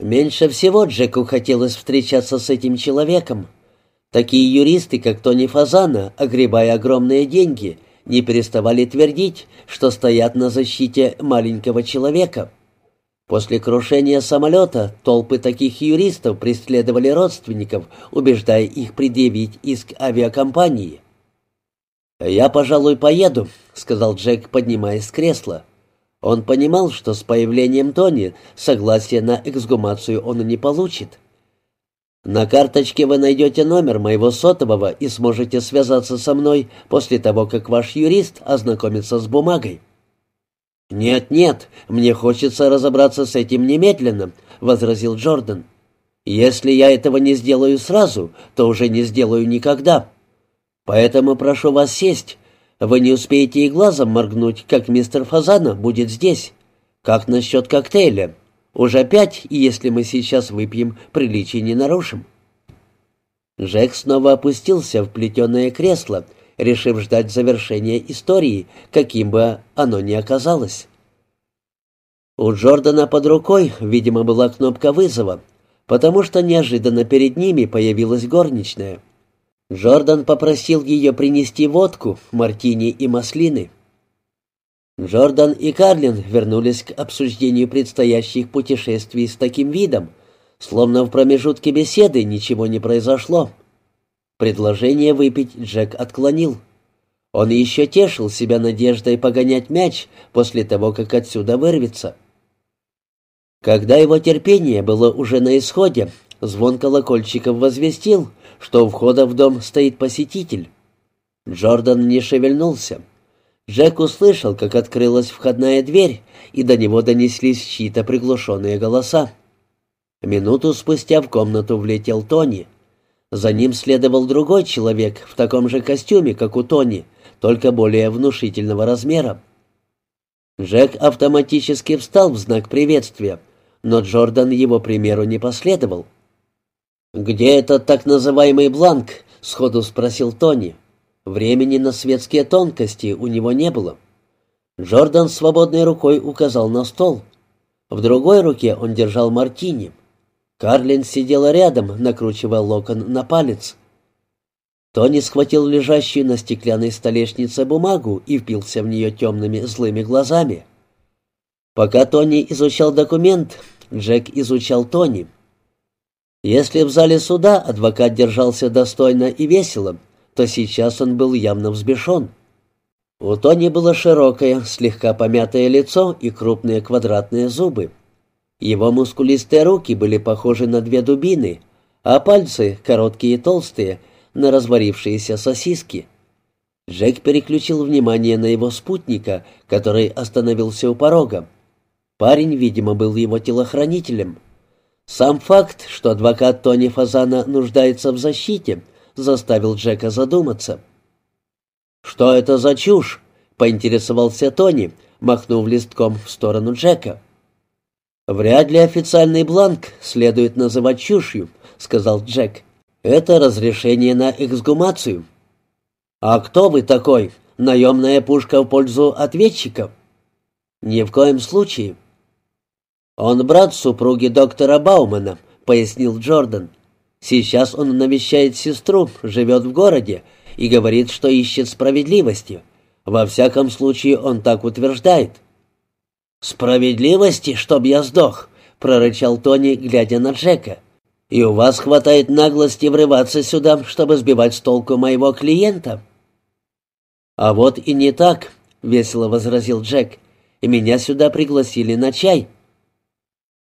Меньше всего Джеку хотелось встречаться с этим человеком. Такие юристы, как Тони Фазана, огребая огромные деньги, не переставали твердить, что стоят на защите маленького человека. После крушения самолета толпы таких юристов преследовали родственников, убеждая их предъявить иск авиакомпании. «Я, пожалуй, поеду», — сказал Джек, поднимаясь с кресла. Он понимал, что с появлением Тони согласия на эксгумацию он не получит. «На карточке вы найдете номер моего сотового и сможете связаться со мной после того, как ваш юрист ознакомится с бумагой». «Нет, нет, мне хочется разобраться с этим немедленно», — возразил Джордан. «Если я этого не сделаю сразу, то уже не сделаю никогда. Поэтому прошу вас сесть, вы не успеете и глазом моргнуть, как мистер Фазана будет здесь. Как насчет коктейля? Уже пять, и если мы сейчас выпьем, приличий не нарушим». Джек снова опустился в плетеное кресло, решив ждать завершения истории, каким бы оно ни оказалось. У Джордана под рукой, видимо, была кнопка вызова, потому что неожиданно перед ними появилась горничная. Джордан попросил ее принести водку, мартини и маслины. Джордан и Карлин вернулись к обсуждению предстоящих путешествий с таким видом, словно в промежутке беседы ничего не произошло. Предложение выпить Джек отклонил. Он еще тешил себя надеждой погонять мяч после того, как отсюда вырвется. Когда его терпение было уже на исходе, звон колокольчиков возвестил, что у входа в дом стоит посетитель. Джордан не шевельнулся. Джек услышал, как открылась входная дверь, и до него донеслись чьи-то приглушенные голоса. Минуту спустя в комнату влетел Тони. За ним следовал другой человек в таком же костюме, как у Тони, только более внушительного размера. Джек автоматически встал в знак приветствия, но Джордан его примеру не последовал. «Где этот так называемый бланк?» — сходу спросил Тони. Времени на светские тонкости у него не было. Джордан свободной рукой указал на стол. В другой руке он держал мартини. Карлин сидела рядом, накручивая локон на палец. Тони схватил лежащую на стеклянной столешнице бумагу и впился в нее темными злыми глазами. Пока Тони изучал документ, Джек изучал Тони. Если в зале суда адвокат держался достойно и весело, то сейчас он был явно взбешен. У Тони было широкое, слегка помятое лицо и крупные квадратные зубы. Его мускулистые руки были похожи на две дубины, а пальцы, короткие и толстые, на разварившиеся сосиски. Джек переключил внимание на его спутника, который остановился у порога. Парень, видимо, был его телохранителем. Сам факт, что адвокат Тони Фазана нуждается в защите, заставил Джека задуматься. «Что это за чушь?» — поинтересовался Тони, махнув листком в сторону Джека. «Вряд ли официальный бланк следует называть чушью», — сказал Джек. «Это разрешение на эксгумацию». «А кто вы такой? Наемная пушка в пользу ответчиков?» «Ни в коем случае». «Он брат супруги доктора Баумана», — пояснил Джордан. «Сейчас он навещает сестру, живет в городе и говорит, что ищет справедливости. Во всяком случае, он так утверждает». «Справедливости, чтоб я сдох», — прорычал Тони, глядя на Джека. «И у вас хватает наглости врываться сюда, чтобы сбивать с толку моего клиента?» «А вот и не так», — весело возразил Джек. «И меня сюда пригласили на чай».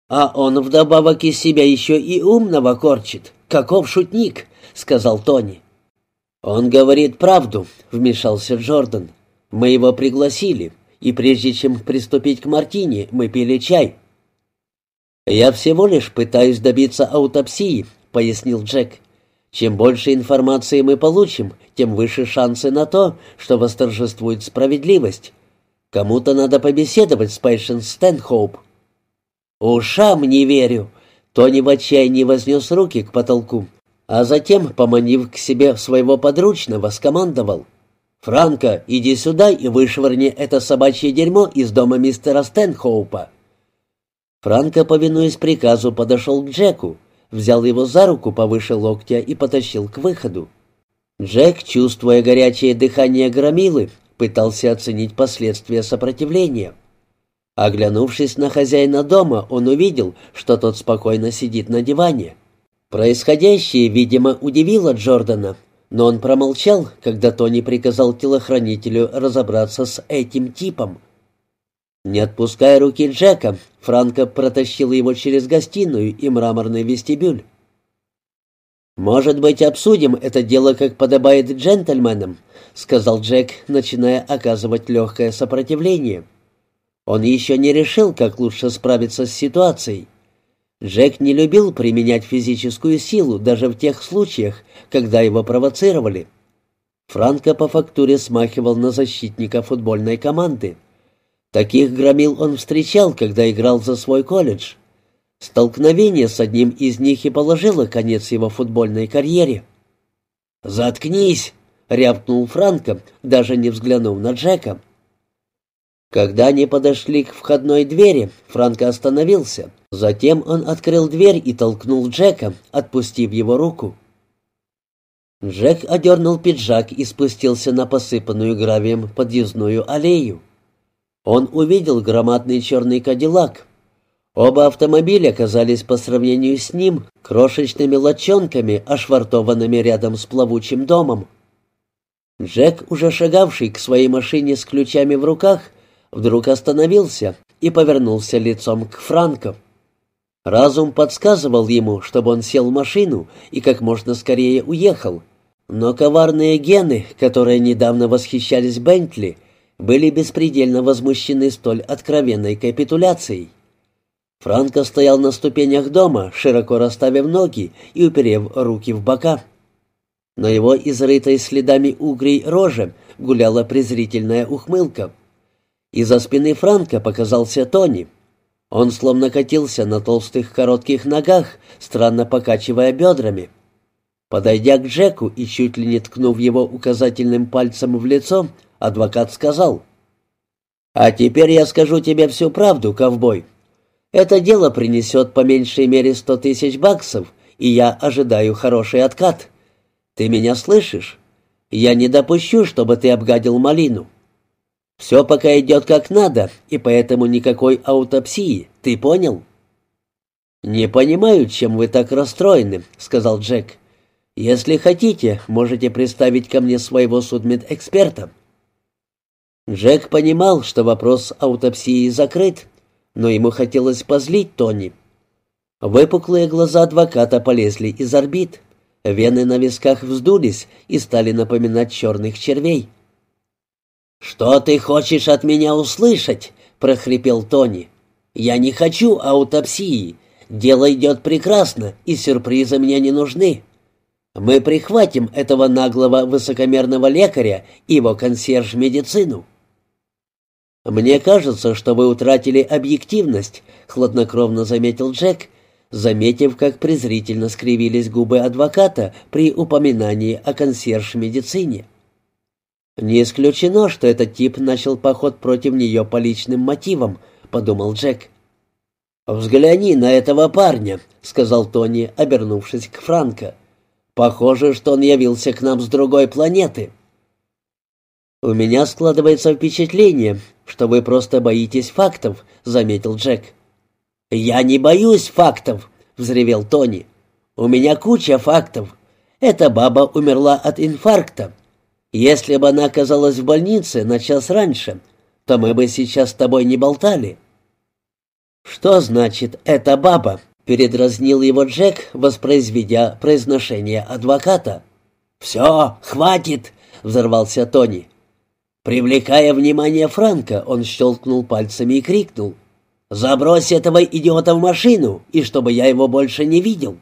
«А он вдобавок из себя еще и умного корчит. Каков шутник!» — сказал Тони. «Он говорит правду», — вмешался Джордан. «Мы его пригласили, и прежде чем приступить к Мартине, мы пили чай». «Я всего лишь пытаюсь добиться аутопсии», — пояснил Джек. «Чем больше информации мы получим, тем выше шансы на то, что восторжествует справедливость. Кому-то надо побеседовать с Пэйшенс Стэнхоуп». «Ушам не верю!» Тони в отчаянии вознес руки к потолку, а затем, поманив к себе своего подручного, скомандовал. «Франко, иди сюда и вышвырни это собачье дерьмо из дома мистера Стэнхоупа». Франко, повинуясь приказу, подошел к Джеку, взял его за руку повыше локтя и потащил к выходу. Джек, чувствуя горячее дыхание громилы, пытался оценить последствия сопротивления. Оглянувшись на хозяина дома, он увидел, что тот спокойно сидит на диване. Происходящее, видимо, удивило Джордана, но он промолчал, когда Тони приказал телохранителю разобраться с этим типом. Не отпуская руки Джека, Франко протащил его через гостиную и мраморный вестибюль. «Может быть, обсудим это дело, как подобает джентльменам», — сказал Джек, начиная оказывать легкое сопротивление. Он еще не решил, как лучше справиться с ситуацией. Джек не любил применять физическую силу даже в тех случаях, когда его провоцировали. Франко по фактуре смахивал на защитника футбольной команды. Таких громил он встречал, когда играл за свой колледж. Столкновение с одним из них и положило конец его футбольной карьере. «Заткнись!» — рявкнул Франко, даже не взглянув на Джека. Когда они подошли к входной двери, Франко остановился. Затем он открыл дверь и толкнул Джека, отпустив его руку. Джек одернул пиджак и спустился на посыпанную гравием подъездную аллею. Он увидел громадный черный кадиллак, Оба автомобиля казались по сравнению с ним крошечными лочонками, ошвартованными рядом с плавучим домом. Джек, уже шагавший к своей машине с ключами в руках, вдруг остановился и повернулся лицом к Франко. Разум подсказывал ему, чтобы он сел в машину и как можно скорее уехал. Но коварные гены, которые недавно восхищались Бентли, были беспредельно возмущены столь откровенной капитуляцией. Франко стоял на ступенях дома, широко расставив ноги и уперев руки в бока. На его изрытой следами угрей роже гуляла презрительная ухмылка. Из-за спины Франка показался Тони. Он словно катился на толстых коротких ногах, странно покачивая бедрами. Подойдя к Джеку и чуть ли не ткнув его указательным пальцем в лицо, адвокат сказал, «А теперь я скажу тебе всю правду, ковбой. Это дело принесет по меньшей мере сто тысяч баксов, и я ожидаю хороший откат. Ты меня слышишь? Я не допущу, чтобы ты обгадил малину. Все пока идет как надо, и поэтому никакой аутопсии, ты понял?» «Не понимаю, чем вы так расстроены», — сказал Джек. «Если хотите, можете представить ко мне своего судмедэксперта». Джек понимал, что вопрос аутопсии закрыт, но ему хотелось позлить Тони. Выпуклые глаза адвоката полезли из орбит, вены на висках вздулись и стали напоминать черных червей. «Что ты хочешь от меня услышать?» — прохрипел Тони. «Я не хочу аутопсии. Дело идет прекрасно, и сюрпризы мне не нужны. Мы прихватим этого наглого высокомерного лекаря и его консьерж-медицину». «Мне кажется, что вы утратили объективность», — хладнокровно заметил Джек, заметив, как презрительно скривились губы адвоката при упоминании о консьерж-медицине. «Не исключено, что этот тип начал поход против нее по личным мотивам», — подумал Джек. «Взгляни на этого парня», — сказал Тони, обернувшись к Франко. «Похоже, что он явился к нам с другой планеты». «У меня складывается впечатление, что вы просто боитесь фактов», — заметил Джек. «Я не боюсь фактов», — взревел Тони. «У меня куча фактов. Эта баба умерла от инфаркта. Если бы она оказалась в больнице на час раньше, то мы бы сейчас с тобой не болтали». «Что значит «эта баба»?» — передразнил его Джек, воспроизведя произношение адвоката. «Все, хватит!» — взорвался Тони. Привлекая внимание Франка, он щелкнул пальцами и крикнул. «Забрось этого идиота в машину, и чтобы я его больше не видел!»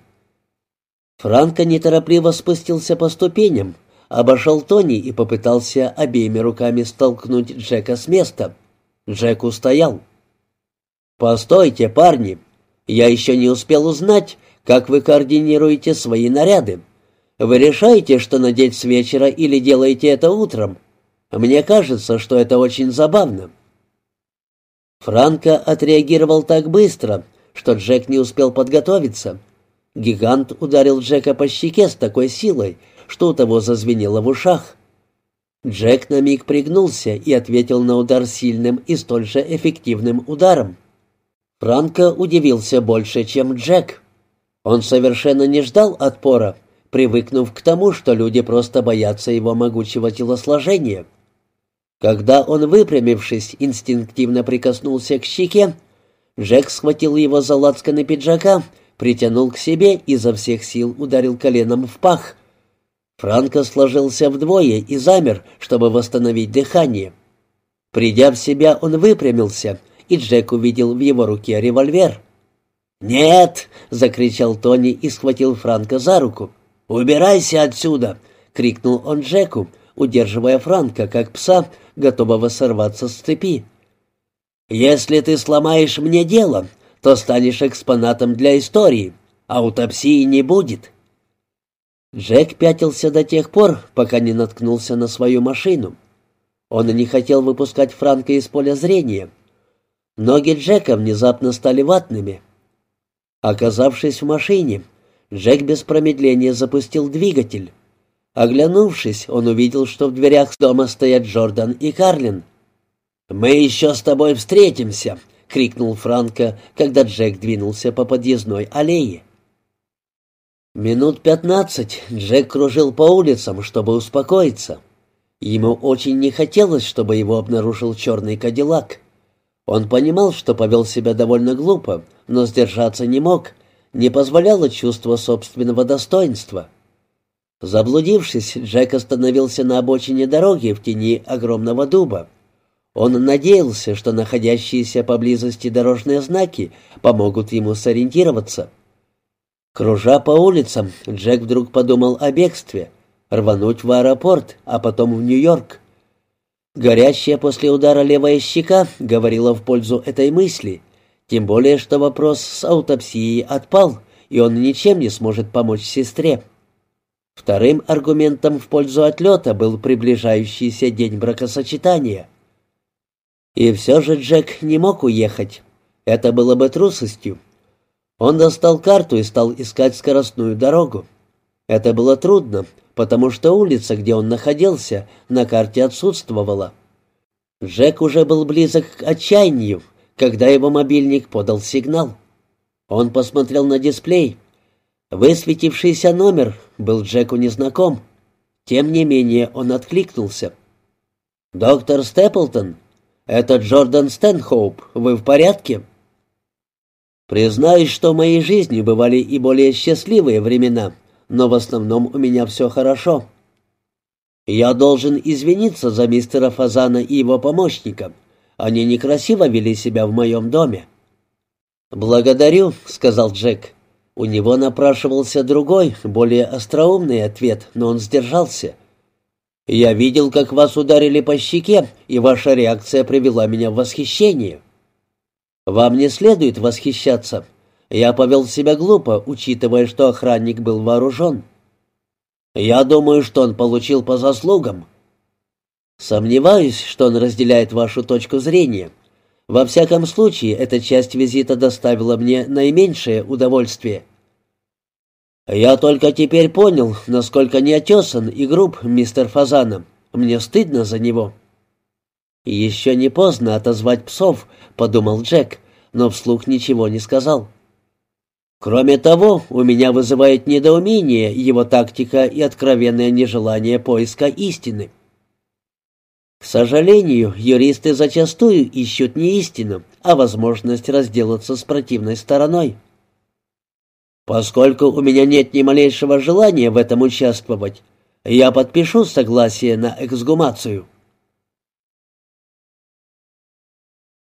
Франко неторопливо спустился по ступеням, обошел Тони и попытался обеими руками столкнуть Джека с места. Джек устоял. «Постойте, парни! Я еще не успел узнать, как вы координируете свои наряды. Вы решаете, что надеть с вечера или делаете это утром?» Мне кажется, что это очень забавно». Франко отреагировал так быстро, что Джек не успел подготовиться. Гигант ударил Джека по щеке с такой силой, что у того зазвенело в ушах. Джек на миг пригнулся и ответил на удар сильным и столь же эффективным ударом. Франко удивился больше, чем Джек. Он совершенно не ждал отпора, привыкнув к тому, что люди просто боятся его могучего телосложения. Когда он, выпрямившись, инстинктивно прикоснулся к щеке, Джек схватил его за лацканы пиджака, притянул к себе и изо всех сил ударил коленом в пах. Франко сложился вдвое и замер, чтобы восстановить дыхание. Придя в себя, он выпрямился, и Джек увидел в его руке револьвер. «Нет!» — закричал Тони и схватил Франка за руку. «Убирайся отсюда!» — крикнул он Джеку, удерживая Франка, как пса, готового сорваться с цепи. «Если ты сломаешь мне дело, то станешь экспонатом для истории. Аутопсии не будет». Джек пятился до тех пор, пока не наткнулся на свою машину. Он не хотел выпускать Франка из поля зрения. Ноги Джека внезапно стали ватными. Оказавшись в машине, Джек без промедления запустил двигатель. Оглянувшись, он увидел, что в дверях дома стоят Джордан и Карлин. «Мы еще с тобой встретимся!» — крикнул Франко, когда Джек двинулся по подъездной аллее. Минут пятнадцать Джек кружил по улицам, чтобы успокоиться. Ему очень не хотелось, чтобы его обнаружил черный кадиллак. Он понимал, что повел себя довольно глупо, но сдержаться не мог, не позволяло чувство собственного достоинства. Заблудившись, Джек остановился на обочине дороги в тени огромного дуба. Он надеялся, что находящиеся поблизости дорожные знаки помогут ему сориентироваться. Кружа по улицам, Джек вдруг подумал о бегстве, рвануть в аэропорт, а потом в Нью-Йорк. Горящая после удара левая щека говорила в пользу этой мысли, тем более что вопрос с аутопсией отпал, и он ничем не сможет помочь сестре. Вторым аргументом в пользу отлета был приближающийся день бракосочетания. И все же Джек не мог уехать. Это было бы трусостью. Он достал карту и стал искать скоростную дорогу. Это было трудно, потому что улица, где он находился, на карте отсутствовала. Джек уже был близок к отчаянию, когда его мобильник подал сигнал. Он посмотрел на дисплей. Высветившийся номер был Джеку незнаком. Тем не менее он откликнулся. «Доктор Степлтон, это Джордан Стэнхоуп, вы в порядке?» Признаюсь, что в моей жизни бывали и более счастливые времена, но в основном у меня все хорошо. Я должен извиниться за мистера Фазана и его помощника. Они некрасиво вели себя в моем доме. «Благодарю», — сказал Джек. У него напрашивался другой, более остроумный ответ, но он сдержался. «Я видел, как вас ударили по щеке, и ваша реакция привела меня в восхищение». «Вам не следует восхищаться. Я повел себя глупо, учитывая, что охранник был вооружен. Я думаю, что он получил по заслугам». «Сомневаюсь, что он разделяет вашу точку зрения. Во всяком случае, эта часть визита доставила мне наименьшее удовольствие». «Я только теперь понял, насколько неотесан и груб мистер Фазанов. Мне стыдно за него». «Еще не поздно отозвать псов», — подумал Джек, но вслух ничего не сказал. «Кроме того, у меня вызывает недоумение его тактика и откровенное нежелание поиска истины». К сожалению, юристы зачастую ищут не истину, а возможность разделаться с противной стороной. Поскольку у меня нет ни малейшего желания в этом участвовать, я подпишу согласие на эксгумацию.